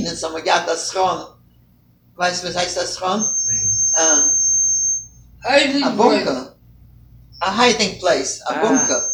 Geschiedenis so man geht das Thron. Weißt du, was heißt das Thron? Nein. Uh, a place. bunker. A hiding place, a Ah. bunker.